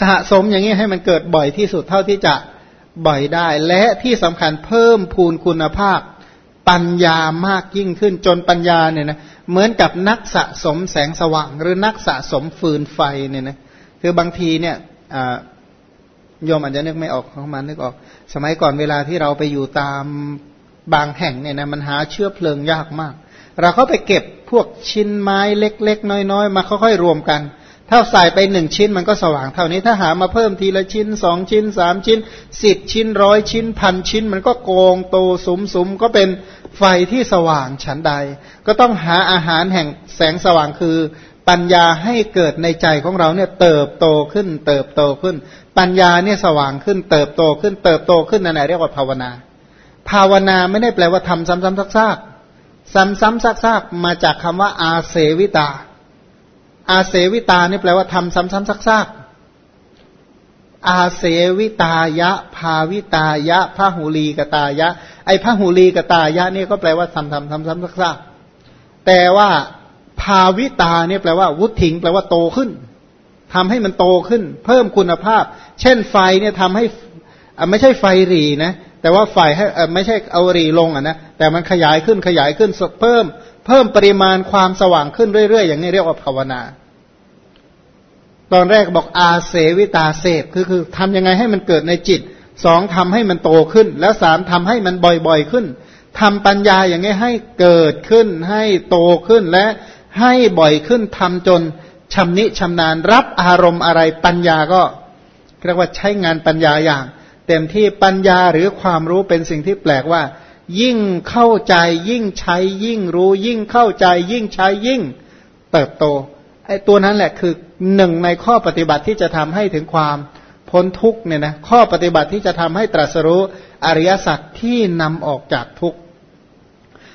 สะสมอย่างนี้ให้มันเกิดบ่อยที่สุดเท่าที่จะบ่อยได้ และที่สำคัญเพิ่มพูนคุณภาพ ปัญญามากยิ่งขึ้นจนปัญญาเนี่ยนะเหมือนกับนักสะสมแสงสว่าง หรือนักสะสมฟืนไฟเนี่ยนะคือบางทีเนี่ยโยมอาจจะนึกไม่ออกของมันนึกออก สมัยก่อนเวลาที่เราไปอยู่ตามบางแห่งเนี่ยนะมันหาเชื้อเพลิงยากมาก เราก็ไปเก็บพวกชิ้นไม้เล็ก ๆ น้อย ๆ มาค่อยๆรวมกัน ถ้าใส่ไปหนึ่งชิ้นมันก็สว่างเท่านี้ ถ้าหามาเพิ่มทีละชิ้นสองชิ้นสามชิ้นสิบชิ้นร้อยชิ้นพันชิ้น มันก็โกงโตสุมสุมก็เป็นไฟที่สว่างฉันใด ก็ต้องหาอาหารแห่งแสงสว่างคือ ปัญญาให้เกิดในใจของเราเนี่ยเติบโตขึ้น เติบโตขึ้น ปัญญาเนี่ยสว่างขึ้น เติบโตขึ้น เติบโตขึ้นนั่นแหละเรียกว่าภาวนา ภาวนาไม่ได้แปลว่าทำซ้ำๆซากๆซ้ำๆซากๆมาจากคำว่าอาเสวิตา อาเสวิตานี่แปลว่าทำซ้ำๆซากๆอาเสวิตายะ ภาวิตายะพระหูลีกตายะ ไอพระหูลีกตายะนี่ก็แปลว่าทำทำทำซ้ำซากๆแต่ว่าภาวิตาเนี่ยแปลว่า วุถิง แปลว่าโตขึ้นทำให้มันโตขึ้น เพิ่มคุณภาพ เช่นไฟเนี่ยทำให้ไม่ใช่ไฟรีนะแต่ว่าไฟให้ไม่ใช่เอารีลงอะนะแต่มันขยายขึ้นขยายขึ้นเพิ่ม เพิ่มปริมาณความสว่างขึ้นเรื่อยๆ อย่างนี้เรียกว่าภาวนา ตอนแรกบอกอาเสวิตาเสพคือคือทำยังไงให้มันเกิดในจิตสองทำให้มันโตขึ้น แล้วสามทำให้มันบ่อยๆขึ้นทำปัญญาอย่างนี้ให้เกิดขึ้น ให้โตขึ้นและให้บ่อยขึ้นทำจนชำนิชำนาญรับอารมณ์อะไรปัญญาก็เรียกว่าใช้งานปัญญาอย่าง เต็มที่ปัญญาหรือความรู้เป็นสิ่งที่แปลกว่า ยิ่งเข้าใจยิ่งใช้ยิ่งรู้ ยิ่งเข้าใจ ยิ่งใช้ยิ่งเติบโตไอ้ตัวนั้นแหละคือหนึ่งในข้อปฏิบัติที่จะทำให้ถึงความพ้นทุกเนี่ยนะข้อปฏิบัติที่จะทำให้ตรัสรู้อริยสัจที่นำออกจากทุก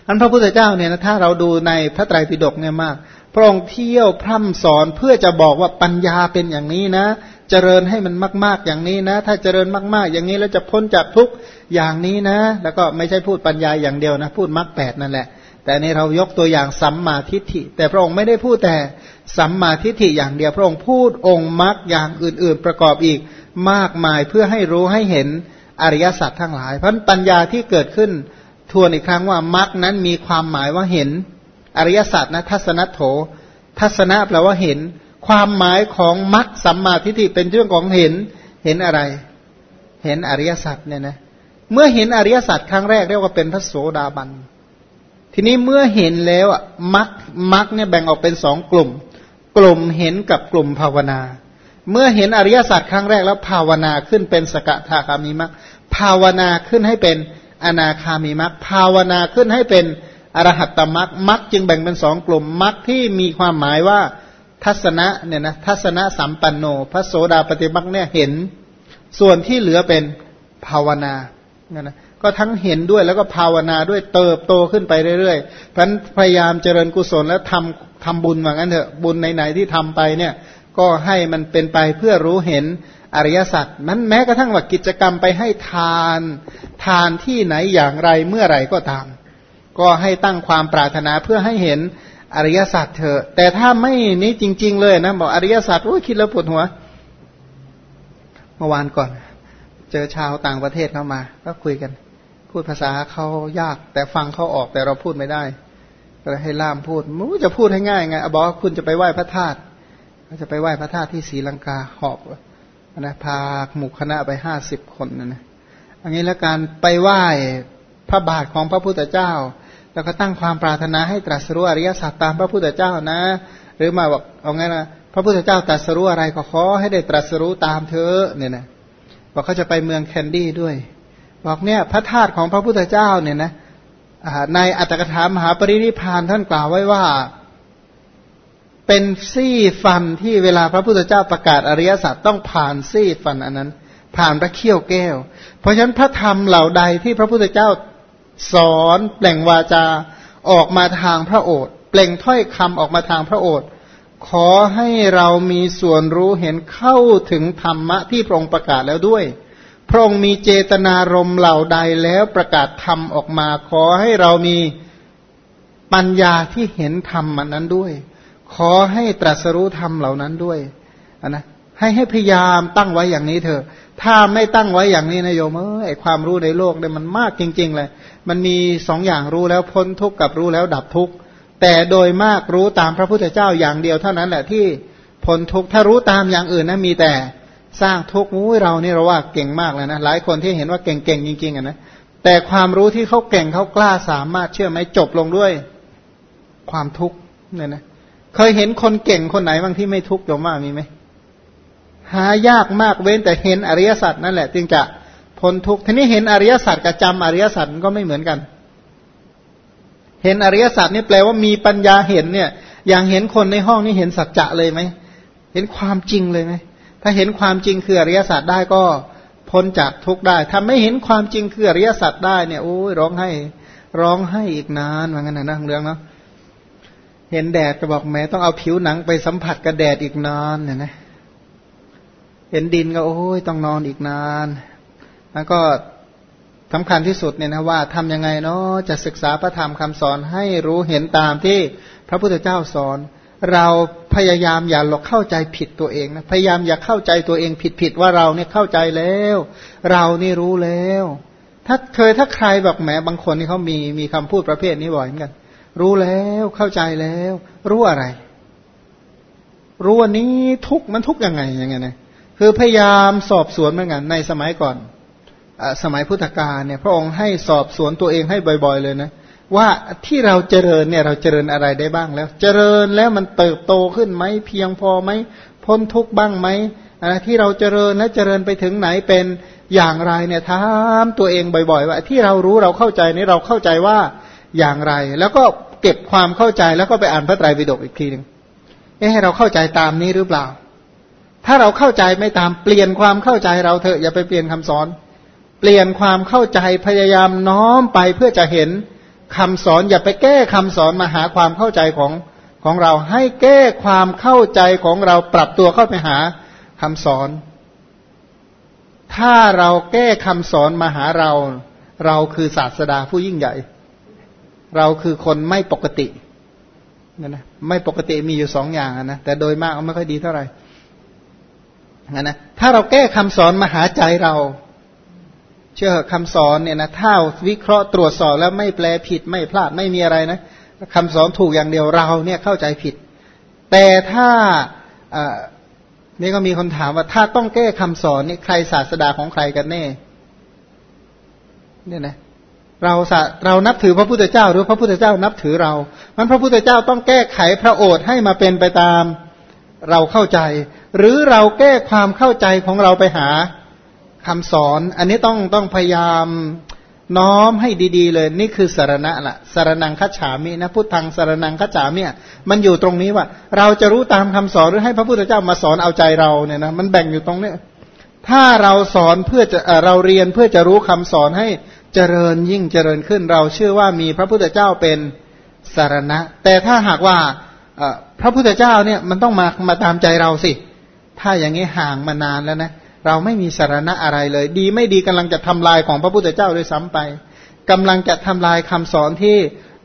อันพระพุทธเจ้าเนี่ยนะถ้าเราดูในพระไตรปิฎกเนี่ยมากพระองค์เที่ยวพร่ำสอนเพื่อจะบอกว่าปัญญาเป็นอย่างนี้นะ เจริญให้มันมาก ๆอย่างนี้นะ ถ้าเจริญมาก ๆ อย่างนี้แล้วจะพ้นจากทุกอย่างนี้นะ แล้วก็ไม่ใช่พูดปัญญาอย่างเดียวนะ พูดมรรคแปดนั่นแหละ แต่ในเรายกตัวอย่างสัมมาทิฏฐิ แต่พระองค์ไม่ได้พูดแต่สัมมาทิฏฐิอย่างเดียวพระองค์พูดองค์มรรคอย่างอื่น ๆ ประกอบอีกมากมายเพื่อให้รู้ให้เห็นอริยสัจทั้งหลายเพราะปัญญาที่เกิดขึ้นทวนอีกครั้งว่ามรรคนั้นมีความหมายว่าเห็น อริยสัจนะทัศนโถ ทัศนะแปลว่าเห็น ความหมายของมรรคสัมมาทิฏฐิเป็นเรื่องของเห็น เห็นอะไร เห็นอริยสัจเนี่ยนะ เมื่อเห็นอริยสัจครั้งแรกเรียกว่าเป็นพระโสดาบัน ทีนี้เมื่อเห็นแล้วอะมรรคมรรคเนี่ยแบ่งออกเป็นสองกลุ่ม กลุ่มเห็นกับกลุ่มภาวนา เมื่อเห็นอริยสัจครั้งแรกแล้วภาวนาขึ้นเป็นสกทาคามิมรรคภาวนาขึ้นให้เป็นอนาคามีมรรคภาวนาขึ้นให้เป็นอรหัตตมรรคมรรคจึงแบ่งเป็นสองกลุ่มมรรคที่มีความหมายว่า ทัศนะเนี่ยนะทัศนะสัมปันโน พระโสดาปฏิมรรคเนี่ยเห็น ส่วนที่เหลือเป็นภาวนาเนี่ยนะก็ทั้งเห็นด้วยแล้วก็ภาวนาด้วยเติบโตขึ้นไปเรื่อยๆเพราะพยายามเจริญกุศลแล้วทำทำบุญว่างั้นเถอะบุญไหนๆที่ทำไปเนี่ย ก็ให้มันเป็นไปเพื่อรู้เห็นอริยสัจนั้นแม้กระทั่งว่ากิจกรรมไปให้ทาน ทานที่ไหนอย่างไรเมื่อไรก็ตาม ก็ให้ตั้งความปรารถนาเพื่อให้เห็น อริยสัจเถอะแต่ถ้าไม่นี้จริง ๆ เลยนะบอกอริยสัจโอ้คิดแล้วปวดหัว เมื่อวานก่อน เจอชาวต่างประเทศเข้ามา ก็คุยกัน พูดภาษาเขายาก แต่ฟังเขาออกแต่เราพูดไม่ได้ ก็เลยให้ล่ามพูดมูจะพูดให้ง่ายไงบอกว่าคุณจะไปไหว้พระธาตุจะไปไหว้พระธาตุที่ศรีลังกาหอบนะพาหมู่คณะไปห้าสิบคนนะนะอันนี้แล้วการไปไหว้พระบาทของพระพุทธเจ้า แล้วก็ตั้งความปรารถนาให้ตรัสรู้อริยสัจตามพระพุทธเจ้านะ หรือมาบอกเอาไงนะพระพุทธเจ้าตรัสรู้อะไรก็ขอให้ได้ตรัสรู้ตามเธอเนี่ยนะบอกเขาจะไปเมืองแคนดี้ด้วย บอกเนี่ยพระธาตุของพระพุทธเจ้าเนี่ยนะในอัตถกถามหาปรินิพานท่านกล่าวไว้ว่า เป็นซี่ฟันที่เวลาพระพุทธเจ้าประกาศอริยสัจต้องผ่านซี่ฟันอันนั้น ผ่านพระเขี้ยวแก้ว เพราะฉะนั้นพระธรรมเหล่าใดที่พระพุทธเจ้า สอนเปล่งวาจาออกมาทางพระโอษฐ์เปล่งถ้อยคำออกมาทางพระโอษฐ์ขอให้เรามีส่วนรู้เห็นเข้าถึงธรรมะที่พระองค์ประกาศแล้วด้วย พระองค์มีเจตนารมณ์เหล่าใดแล้วประกาศธรรมออกมา ขอให้เรามีปัญญาที่เห็นธรรมมันนั้นด้วย ขอให้ตรัสรู้ธรรมเหล่านั้นด้วยนะให้ให้พยายามตั้งไว้อย่างนี้เถอะ ถ้าไม่ตั้งไว้อย่างนี้นะโยมเออไอความรู้ในโลกเนี่ยมันมากจริง ๆ เลย มันมีสองอย่างรู้แล้วพ้นทุกข์กับรู้แล้วดับทุกข์แต่โดยมากรู้ตามพระพุทธเจ้าอย่างเดียวเท่านั้นแหละที่พ้นทุกข์ถ้ารู้ตามอย่างอื่นนะมีแต่สร้างทุกข์อุ้ยเรานี่เราว่าเก่งมากเลยนะหลายคนที่เห็นว่าเก่งๆจริงๆอะนะแต่ความรู้ที่เขาเก่งเขากล้าสามารถเชื่อไหมจบลงด้วยความทุกข์เนี่ยนะเคยเห็นคนเก่งคนไหนบางที่ไม่ทุกข์โยมว่ามีไหมหายากมากเว้นแต่เห็นอริยสัจนั่นแหละ จึงจะ พ้นทุกข์ทีนี้เห็นอริยสัจกับจำอริยสัจก็ไม่เหมือนกัน เห็นอริยสัจนี่แปลว่ามีปัญญาเห็นเนี่ย อย่างเห็นคนในห้องนี่เห็นสัจจะเลยไหมเห็นความจริงเลยไหมถ้าเห็นความจริงคืออริยสัจได้ก็พ้นจากทุกข์ได้ ถ้าไม่เห็นความจริงคืออริยสัจได้เนี่ยโอ้ยร้องให้ร้องให้อีกนานว่างั้นนะเรื่องเนาะเห็นแดดก็บอกแม้ต้องเอาผิวหนังไปสัมผัสกับแดดอีกนานเนี่ยนะ เห็นดินก็โอ้ยต้องนอนอีกนาน แล้วก็สำคัญที่สุดเนี่ยนะว่าทำยังไงเนาะจะศึกษาพระธรรมคำสอนให้รู้เห็นตามที่พระพุทธเจ้าสอน เราพยายามอย่าหลอกเข้าใจผิดตัวเองนะพยายามอย่าเข้าใจตัวเองผิดผิดว่าเราเนี่ยเข้าใจแล้ว เรานี่รู้แล้ว ถ้าเคยถ้าใครบอกแหมบางคนนี่เขามีมีคำพูดประเภทนี้บ่อยเหมือนกัน รู้แล้วเข้าใจแล้ว รู้อะไร รู้วันนี้ทุกมันทุกยังไงยังไงนะคือพยายามสอบสวนเหมือนกันในสมัยก่อน สมัยพุทธกาลเนี่ยพระองค์ให้สอบสวนตัวเองให้บ่อย ๆ เลยนะว่าที่เราเจริญเนี่ยเราเจริญอะไรได้บ้างแล้ว เจริญแล้วมันเติบโตขึ้นไหมเพียงพอไหมพ้นทุกข์บ้างไหมอะไรที่เราเจริญและเจริญไปถึงไหนเป็นอย่างไรเนี่ยถามตัวเองบ่อย ๆ ว่า ที่เรารู้เราเข้าใจนี่เราเข้าใจว่าอย่างไร แล้วก็เก็บความเข้าใจแล้วก็ไปอ่านพระไตรปิฎกอีกทีหนึ่งเอ๊ะเราเข้าใจตามนี้หรือเปล่า ถ้าเราเข้าใจไม่ตามเปลี่ยนความเข้าใจเราเถอะอย่าไปเปลี่ยนคำสอน เปลี่ยนความเข้าใจพยายามน้อมไปเพื่อจะเห็นคำสอนอย่าไปแก้คำสอนมาหาความเข้าใจของของเราให้แก้ความเข้าใจของเราปรับตัวเข้าไปหาคำสอน ถ้าเราแก้คำสอนมาหาเรา เราคือศาสดาผู้ยิ่งใหญ่ เราคือคนไม่ปกตินะนะไม่ปกติมีอยู่สองอย่างนะแต่โดยมากไม่ค่อยดีเท่าไหร่นะนะถ้าเราแก้คำสอนมาหาใจเรา ชื่อคำสอนเนี่ยนะถ้าวิเคราะห์ตรวจสอบแล้วไม่แปลผิดไม่พลาดไม่มีอะไรนะคำสอนถูกอย่างเดียวเราเนี่ยเข้าใจผิด แต่ถ้านี่ก็มีคนถามว่าถ้าต้องแก้คำสอนนี่ใครศาสดาของใครกันแน่เนี่ยนะเราเรานับถือพระพุทธเจ้า หรือพระพุทธเจ้านับถือเรา มันพระพุทธเจ้าต้องแก้ไขพระโอษฐ์ให้มาเป็นไปตามเราเข้าใจ หรือเราแก้ความเข้าใจของเราไปหา คำสอนอันนี้ต้องต้องพยายามน้อมให้ดีๆเลย นี่คือสารณะละสารนังคัจฉามินะพุทธังสารนังคัจฉามิมันอยู่ตรงนี้ว่า เราจะรู้ตามคำสอนหรือให้พระพุทธเจ้ามาสอนเอาใจเราเนี่ยนะมันแบ่งอยู่ตรงเนี้ยถ้าเราสอนเพื่อจะเราเรียนเพื่อจะรู้คำสอนให้เจริญยิ่งเจริญขึ้น เราเชื่อว่ามีพระพุทธเจ้าเป็นสารณะ แต่ถ้าหากว่าพระพุทธเจ้าเนี่ยมันต้องมามาตามใจเราสิ ถ้าอย่างนี้ห่างมานานแล้วนะ เราไม่มีสารณะอะไรเลย ดีไม่ดีกำลังจะทำลายของพระพุทธเจ้าด้วยซ้ำไปกำลังจะทำลายคำสอนที่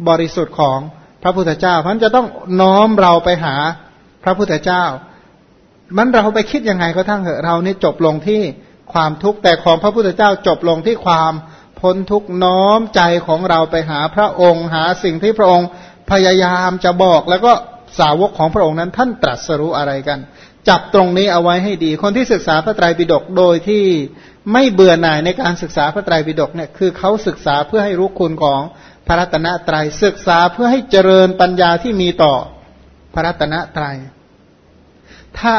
บริสุทธิ์ของพระพุทธเจ้าเพราะจะต้องน้อมเราไปหาพระพุทธเจ้า มันเราไปคิดยังไงก็ทั้งเถอะเรานี่จบลงที่ความทุกข์แต่ของพระพุทธเจ้าจบลงที่ความพ้นทุกข์น้อมใจของเราไปหาพระองค์หาสิ่งที่พระองค์พยายามจะบอกแล้วก็สาวกของพระองค์นั้นท่านตรัสรู้อะไรกัน จับตรงนี้เอาไว้ให้ดี คนที่ศึกษาพระไตรปิฎกโดยที่ไม่เบื่อหน่ายในการศึกษาพระไตรปิฎกเนี่ยคือเขาศึกษาเพื่อให้รู้คุณของพระรัตนตรยัยศึกษาเพื่อให้เจริญปัญญาที่มีต่อพระรัตนตรยัยถ้า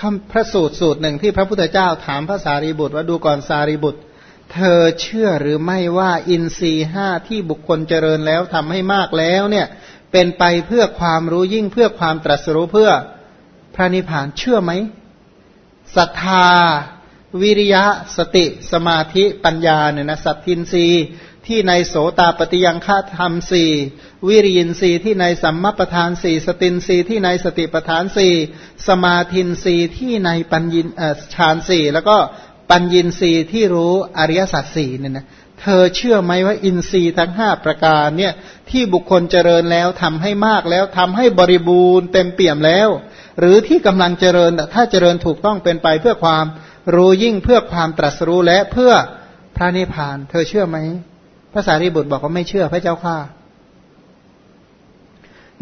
คำพระสูตรสูตรหนึ่งที่พระพุทธเจ้าถามพระสารีบุตรว่าดูก่อนสารีบุตร เธอเชื่อหรือไม่ว่าอินทรีห้าที่บุคคลเจริญแล้วทำให้มากแล้วเนี่ยเป็นไปเพื่อความรู้ยิ่งเพื่อความตรัสรู้เพื่อ พระนิพพานเชื่อไหมศรัทธา วิริยะ สติ สมาธิปัญญาเนี่ยนะสัตทินรีที่ในโสตาปฏิยังฆาธรรมสี่วิริยินรีที่ในสัมมาประธานสี่สตินรีที่ในสติประธานสี่สมาธินรีที่ในปัญญินฌานสี่แล้วก็ปัญญินรีที่รู้อริยสัจสี่เนี่ยนะเธอเชื่อไหมว่าอินทรีย์ทั้งห้าประการเนี่ยที่บุคคลเจริญแล้วทำให้มากแล้วทำให้บริบูรณ์เต็มเปี่ยมแล้ว หรือที่กำลังเจริญถ้าเจริญถูกต้องเป็นไปเพื่อความรู้ยิ่งเพื่อความตรัสรู้และเพื่อพระนิพพาน เธอเชื่อไหมพระสารีบุตรบอกว่าไม่เชื่อพระเจ้าข้า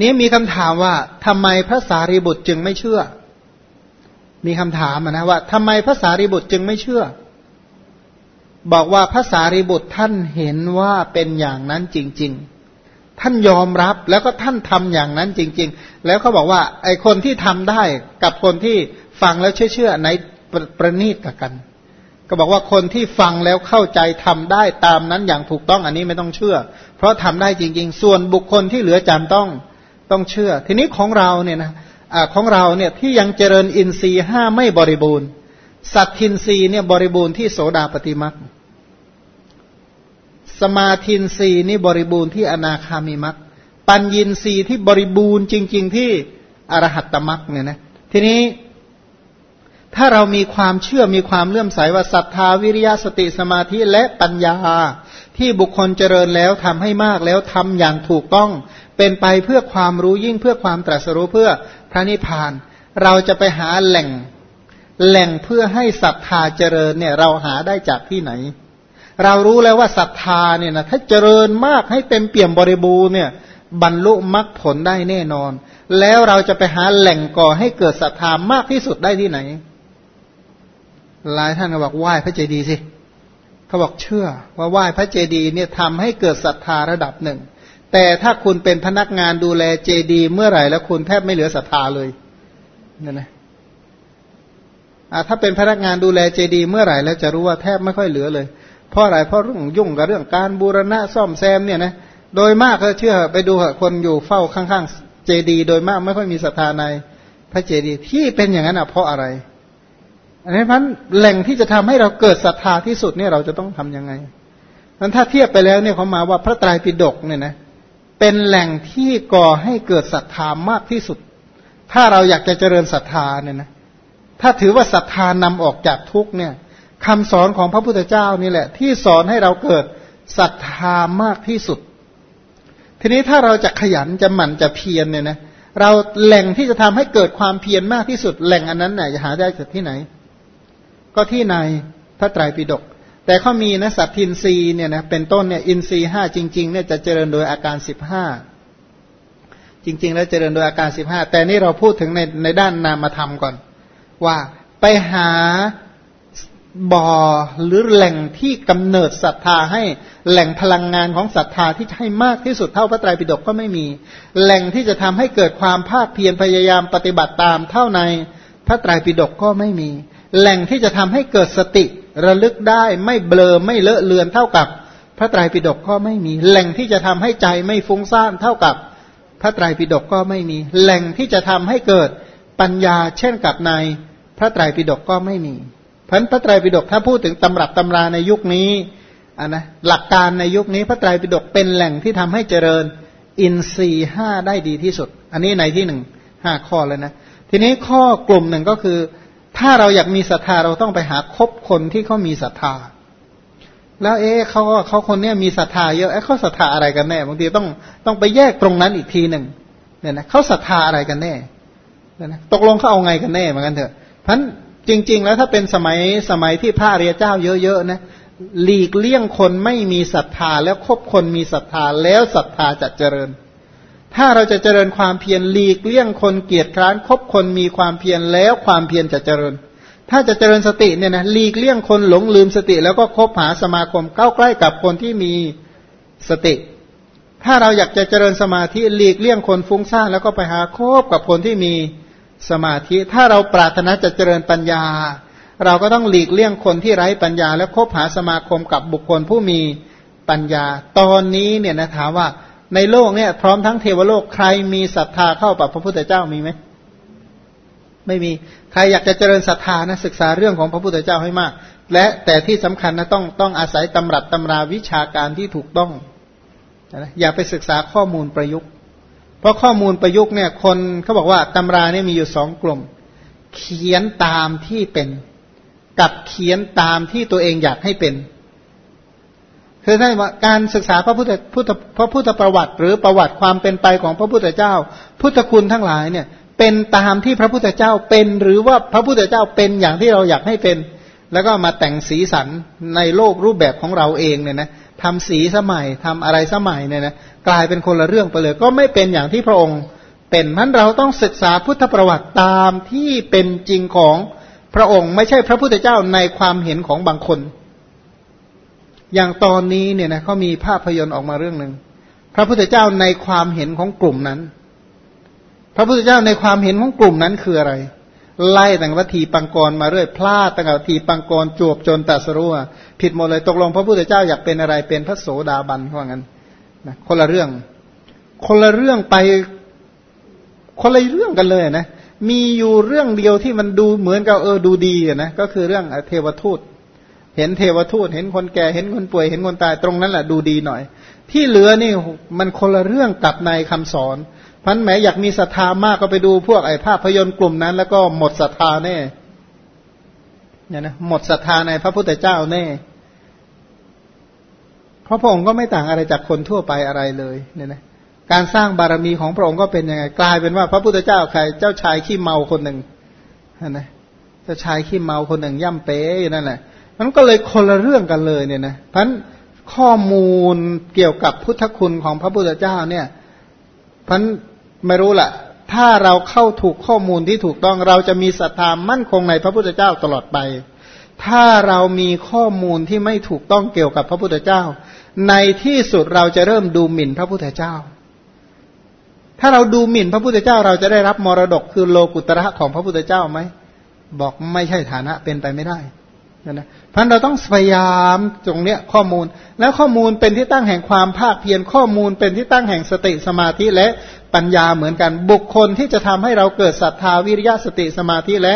นี้มีคำถามว่าทำไมพระสารีบุตรจึงไม่เชื่อ มีคำถามนะว่าทำไมพระสารีบุตรจึงไม่เชื่อ บอกว่าพระสารีบุตรท่านเห็นว่าเป็นอย่างนั้นจริง ๆ ท่านยอมรับแล้วก็ท่านทำอย่างนั้นจริง ๆ แล้วเขาบอกว่า ไอคนที่ทำได้กับคนที่ฟังแล้วเชื่อในประณีตกัน ก็บอกว่าคนที่ฟังแล้วเข้าใจทำได้ตามนั้นอย่างถูกต้องอันนี้ไม่ต้องเชื่อ เพราะทำได้จริง ๆ ส่วนบุคคลที่เหลือจำต้องต้องเชื่อ ทีนี้ของเราเนี่ยนะอของเราเนี่ยที่ยังเจริญอินทรีย์ห้าไม่บริบูรณ์ สัตทินทรีย์เนี่ยบริบูรณ์ที่โสดาปฏิมัก สมาธินรีนี่บริบูรณ์ที่อนาคามิมักปัญญินรีที่บริบูรณ์จริง ๆ ที่อรหัตตมักเนี่ยนะทีนี้ถ้าเรามีความเชื่อมีความเลื่อมใสว่าศรัทธาวิริยะสติสมาธิและปัญญา ที่บุคคลเจริญแล้วทำให้มากแล้วทำอย่างถูกต้อง เป็นไปเพื่อความรู้ยิ่งเพื่อความตรัสรู้เพื่อพระนิพพาน เราจะไปหาแหล่งแหล่งเพื่อให้ศรัทธาเจริญเนี่ยเราหาได้จากที่ไหน เรารู้แล้วว่าศรัทธาเนี่ยนะถ้าเจริญมากให้เต็มเปี่ยมบริบูรณ์เนี่ย บรรลุมรรคผลได้แน่นอน แล้วเราจะไปหาแหล่งก่อให้เกิดศรัทธามากที่สุดได้ที่ไหน หลายท่านก็บอกไหว้พระเจดีย์สิเขาบอกเชื่อว่าไหว้พระเจดีย์เนี่ยทำให้เกิดศรัทธาระดับหนึ่ง แต่ถ้าคุณเป็นพนักงานดูแลเจดีเมื่อไหร่แล้วคุณแทบไม่เหลือศรัทธาเลยนั่นนะถ้าเป็นพนักงานดูแลเจดีเมื่อไหร่แล้วจะรู้ว่าแทบไม่ค่อยเหลือเลย เพราะอะไรเพราะเรื่องยุ่งกับเรื่องการบูรณะซ่อมแซมเนี่ยนะโดยมากก็เชื่อไปดูคนอยู่เฝ้าข้างๆ เจดีโดยมากไม่ค่อยมีศรัทธาในพระเจดีที่เป็นอย่างนั้นอะเพราะอะไรอันนี้พันแหล่งที่จะทำให้เราเกิดศรัทธาที่สุดเนี่ยเราจะต้องทํำยังไงนั้นถ้าเทียบไปแล้วเนี่ยเขามาว่าพระไตรปิฎกเนี่ยนะเป็นแหล่งที่ก่อให้เกิดศรัทธามากที่สุด ถ้าเราอยากจะเจริญศรัทธาเนี่ยนะถ้าถือว่าศรัทธานำออกจากทุกเนี่ย คำสอนของพระพุทธเจ้านี่แหละ ที่สอนให้เราเกิดศรัทธามากที่สุด ทีนี้ถ้าเราจะขยันจะหมั่นจะเพียรเนี่ยนะเราแหล่งที่จะทำให้เกิดความเพียรมากที่สุด แหล่งอันนั้นไหนจะหาได้จากที่ไหน ก็ที่ในพระไตรปิฎกแต่เขามีนะสัตทินรีเนี่ยนะเป็นต้นเนี่ยอินทรีห้าจริงๆเนี่ยจะเจริญโดยอาการสิบห้าจริง ๆ แล้วเจริญโดยอาการสิบห้าแต่นี่เราพูดถึงในในด้านนามธรรมก่อน ว่าไปหา บ่อหรือแหล่งที่กำเนิดศรัทธาให้แหล่งพลังงานของศรัทธาที่ให้มากที่สุดเท่าพระไตรปิฎกก็ไม่มี แหล่งที่จะทำให้เกิดความภาคเพียรพยายามปฏิบัติตามเท่าในพระไตรปิฎกก็ไม่มี แหล่งที่จะทำให้เกิดสติระลึกได้ไม่เบลอไม่เลอะเลือนเท่ากับ พระไตรปิฎกก็ไม่มี แหล่งที่จะทำให้ใจไม่ฟุ้งซ่านเท่ากับ พระไตรปิฎกก็ไม่มี แหล่งที่จะทำให้เกิดปัญญาเช่นกับในพระไตรปิฎกก็ไม่มี พันพระไตรปิฎกถ้าพูดถึงตำรับตำราในยุคนี้อันนะหลักการในยุคนี้พระไตรปิฎกเป็นแหล่งที่ทำให้เจริญอินทรีห้าได้ดีที่สุด อันนี้ในที่หนึ่งห้าข้อเลยนะ ทีนี้ข้อกลุ่มหนึ่งก็คือ ถ้าเราอยากมีศรัทธาเราต้องไปหาคบคนที่เขามีศรัทธา แล้วเอ๊ะเขาเขาคนเนี้ยมีศรัทธาเยอะเอ๊ะเขาศรัทธาอะไรกันแน่บางทีต้องต้องไปแยกตรงนั้นอีกทีหนึ่งเนี่ยนะเขาศรัทธาอะไรกันแน่เนี่ยนะตกลงเขาเอาไงกันแน่เหมือนกันเถอะพัน จริง ๆ แล้วถ้าเป็นสมัยสมัยที่พระเรียเจ้าเยอะๆนะหลีกเลี่ยงคนไม่มีศรัทธาแล้วคบคนมีศรัทธาแล้วศรัทธาจะเจริญ ถ้าเราจะเจริญความเพียรหลีกเลี่ยงคนเกียจคร้านคบคนมีความเพียรแล้วความเพียรจะเจริญ ถ้าจะเจริญสติเนี่ยนะหลีกเลี่ยงคนหลงลืมสติ แล้วก็คบหาสมาคมเข้าใกล้กับคนที่มีสติ ถ้าเราอยากจะเจริญสมาธิหลีกเลี่ยงคนฟุ้งซ่านแล้วก็ไปหาคบกับคนที่มีส สมาธิถ้าเราปรารถนาจะเจริญปัญญา เราก็ต้องหลีกเลี่ยงคนที่ไร้ปัญญา แล้วคบหาสมาคมกับบุคคลผู้มีปัญญา ตอนนี้เนี่ยนะถามว่าในโลกเนี่ย พร้อมทั้งเทวโลกใครมีศรัทธาเข้ากับพระพุทธเจ้ามีไหมไม่มีใครอยากจะเจริญศรัทธานะศึกษาเรื่องของพระพุทธเจ้าให้มาก และแต่ที่สำคัญนะต้องต้องอาศัยตำรับตำราวิชาการที่ถูกต้องอย่าไปศึกษาข้อมูลประยุกต์ เพราะข้อมูลประยุกต์เนี่ยคนเขาบอกว่าตำราเนี่ยมีอยู่สองกลุ่ม เขียนตามที่เป็น กับเขียนตามที่ตัวเองอยากให้เป็นคือได้ว่าการศึกษาพระพุทธพุทธพระพุทธประวัติ หรือประวัติความเป็นไปของพระพุทธเจ้า พุทธคุณทั้งหลายเนี่ย เป็นตามที่พระพุทธเจ้าเป็น หรือว่าพระพุทธเจ้าเป็นอย่างที่เราอยากให้เป็น แล้วก็มาแต่งสีสันในโลกรูปแบบของเราเองเนี่ยนะ ทำสีสมัยทำอะไรสมัยเนี่ยนะกลายเป็นคนละเรื่องไปเลย ก็ไม่เป็นอย่างที่พระองค์เป็นมันเราต้องศึกษาพุทธประวัติตามที่เป็นจริงของพระองค์ ไม่ใช่พระพุทธเจ้าในความเห็นของบางคน อย่างตอนนี้เนี่ยนะเขามีภาพยนตร์ออกมาเรื่องหนึ่งพระพุทธเจ้าในความเห็นของกลุ่มนั้น พระพุทธเจ้าในความเห็นของกลุ่มนั้นคืออะไร ไล่ตั้งวัตถีปังกรมาเรื่อยพลาดตั้งวัตถีปังกรจวบจนตัสรู้ผิดหมดเลยตกลงพระพุทธเจ้าอยากเป็นอะไรเป็นพระโสดาบันเพราะงั้นนะคนละเรื่อง คนละเรื่องไปคนละเรื่องกันเลยนะ มีอยู่เรื่องเดียวที่มันดูเหมือนกับเออดูดีนะก็คือเรื่องเทวทูต เห็นเทวทูต เห็นคนแก่เห็นคนป่วยเห็นคนตายตรงนั้นแหละดูดีหน่อย ที่เหลือนี่มันคนละเรื่องกับในคำสอน พันแหมอยากมีศรัทธามากก็ไปดูพวกไอ้ภาพยนตร์กลุ่มนั้น แล้วก็หมดศรัทธาแน่เนี่ยนะหมดศรัทธาในพระพุทธเจ้าแน่เพราะพระองค์ก็ไม่ต่างอะไรจากคนทั่วไปอะไรเลยเนี่ยนะการสร้างบารมีของพระองค์ก็เป็นยังไงกลายเป็นว่า พระพุทธเจ้าใครเจ้าชายขี้เมาคนหนึ่งนะเจ้าชายขี้เมาคนหนึ่งย่ำเป๊อยู่นั่นแหละมันก็เลยคนละเรื่องกันเลยเนี่ยนะพันข้อมูลเกี่ยวกับพุทธคุณของพระพุทธเจ้าเนี่ยพัน ไม่รู้ละถ้าเราเข้าถูกข้อมูลที่ถูกต้องเราจะมีศรัทธามั่นคงในพระพุทธเจ้าตลอดไป ถ้าเรามีข้อมูลที่ไม่ถูกต้องเกี่ยวกับพระพุทธเจ้า ในที่สุดเราจะเริ่มดูหมิ่นพระพุทธเจ้า ถ้าเราดูหมิ่นพระพุทธเจ้า เราจะได้รับมรดกคือโลกุตระของพระพุทธเจ้าไหมบอกไม่ใช่ฐานะเป็นไปไม่ได้นะพันเราต้องพยายามตรงเนี้ยข้อมูล แล้วข้อมูลเป็นที่ตั้งแห่งความภาคเพียรข้อมูลเป็นที่ตั้งแห่งสติสมาธิและ ปัญญาเหมือนกัน บุคคลที่จะทำให้เราเกิดศรัทธาวิริยะสติสมาธิและ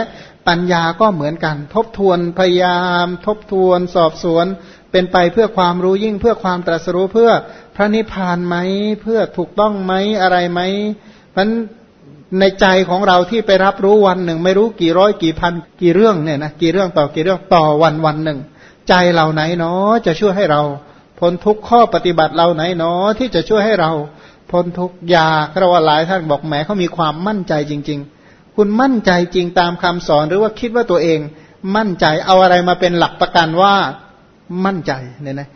ปัญญาก็เหมือนกัน ทบทวนพยายาม ทบทวนสอบสวน เป็นไปเพื่อความรู้ยิ่งเพื่อความตรัสรู้เพื่อพระนิพพานไหมเพื่อถูกต้องไหมอะไรไหมเพราะในใจของเราที่ไปรับรู้วันหนึ่ง ไม่รู้กี่ร้อยกี่พันกี่เรื่องเนี่ยนะกี่เรื่องต่อกี่เรื่องต่อวันวันหนึ่ง ใจเราไหนเนาะจะช่วยให้เราพ้นทุกข้อปฏิบัติเราไหนเนาะที่จะช่วยให้เรา พ้นทุกยาเรว่าหลายท่านบอกแหมเขามีความมั่นใจจริง ๆ คุณมั่นใจจริงตามคำสอนหรือว่าคิดว่าตัวเอง มั่นใจเอาอะไรมาเป็นหลักประกันว่ามั่นใจเนี่ยนะ